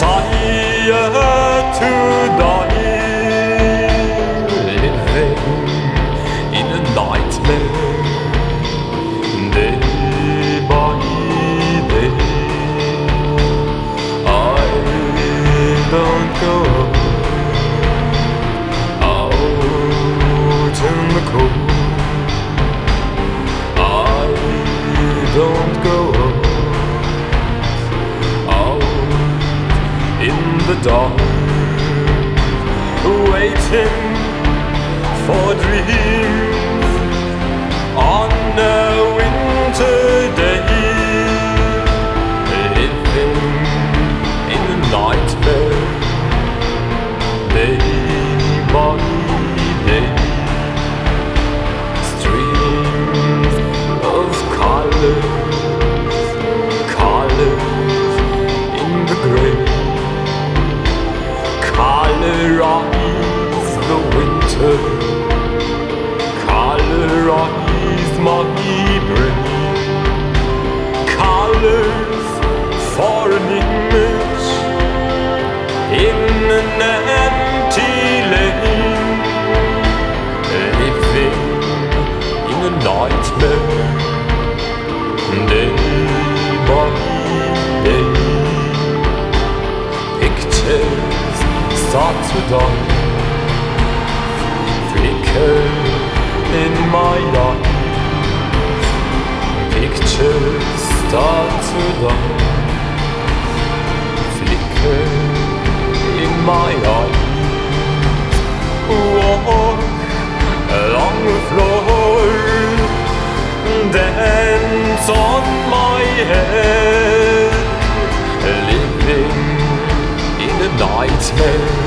Tahiyyatü dair In a nightmare. Day by day I don't go dawn, waiting for dreams. in an empty lane, living in a nightmare, day by day. Pictures start to die, flicker. my tail.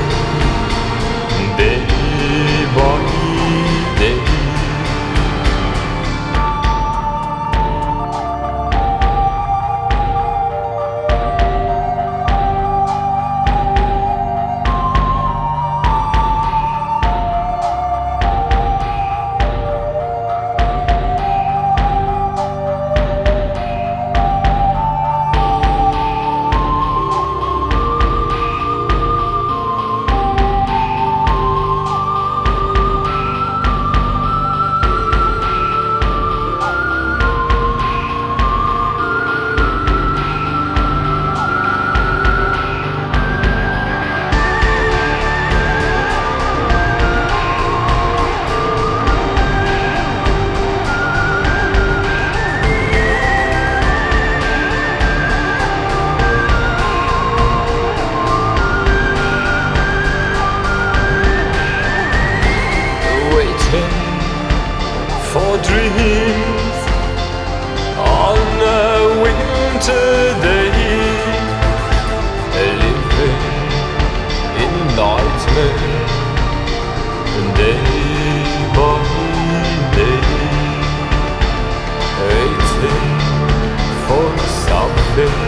and they waiting for something.